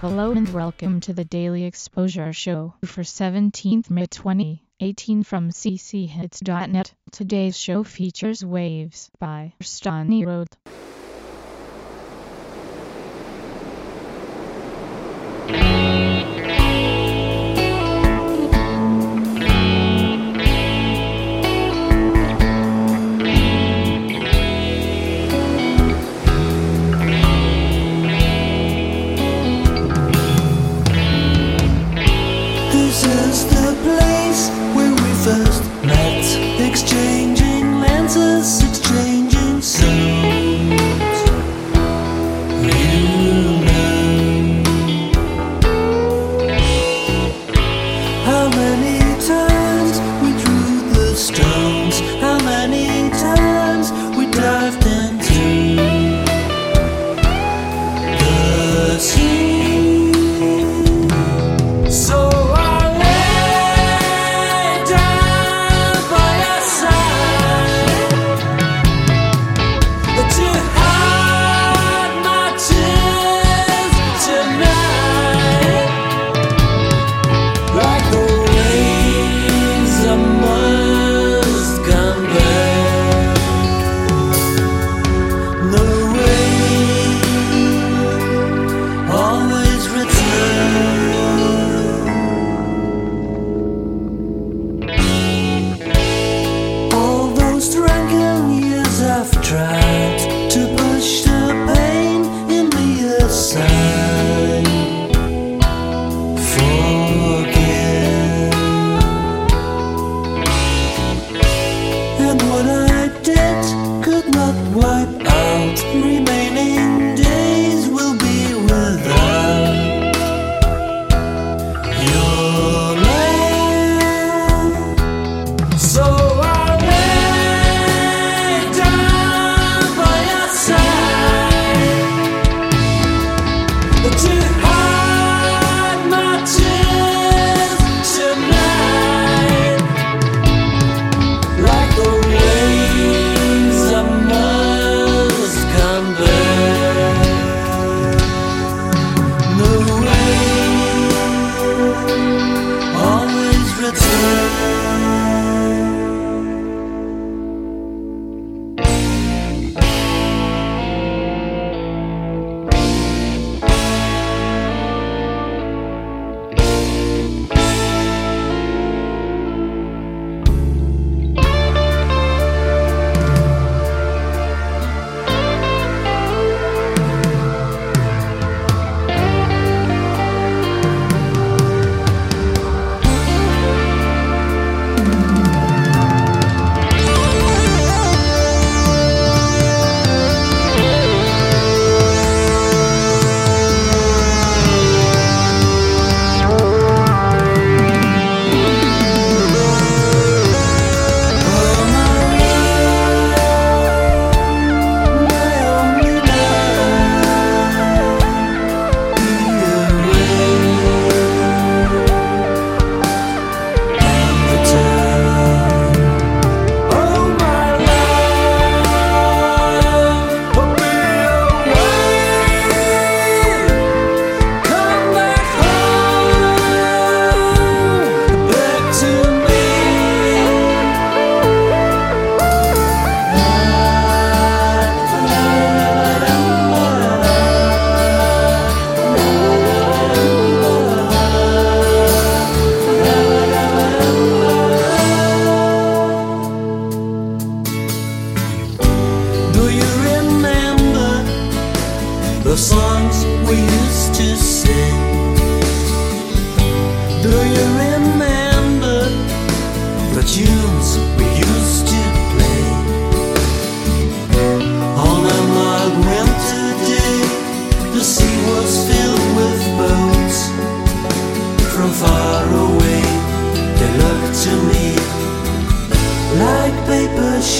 Hello and welcome to the Daily Exposure Show for 17th May 2018 from cchits.net. Today's show features Waves by Stony Road. the two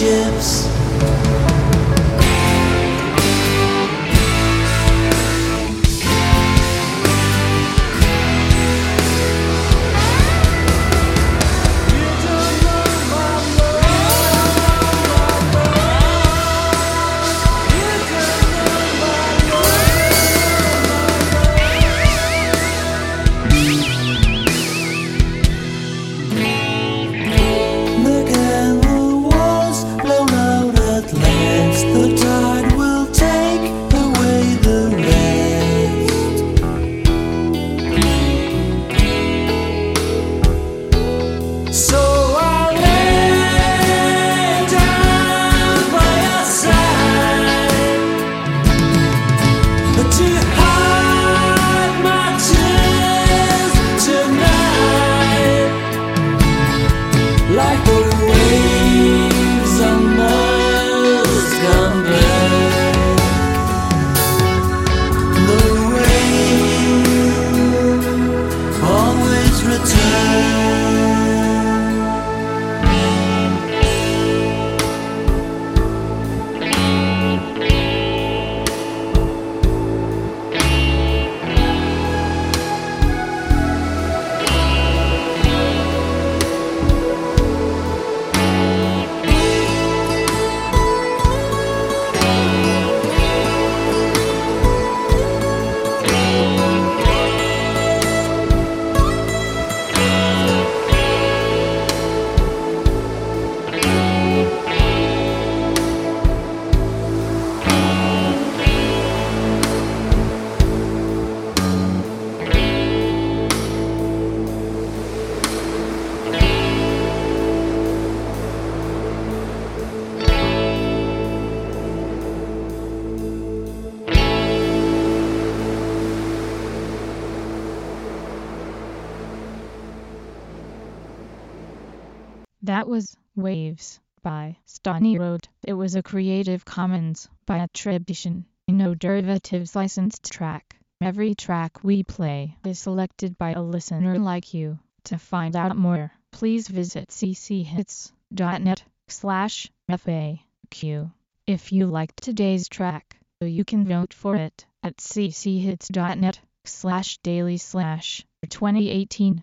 ships. That was Waves by Stony Road. It was a Creative Commons by attribution, no derivatives licensed track. Every track we play is selected by a listener like you. To find out more, please visit cchits.net slash FAQ. If you liked today's track, you can vote for it at cchits.net slash daily slash 2018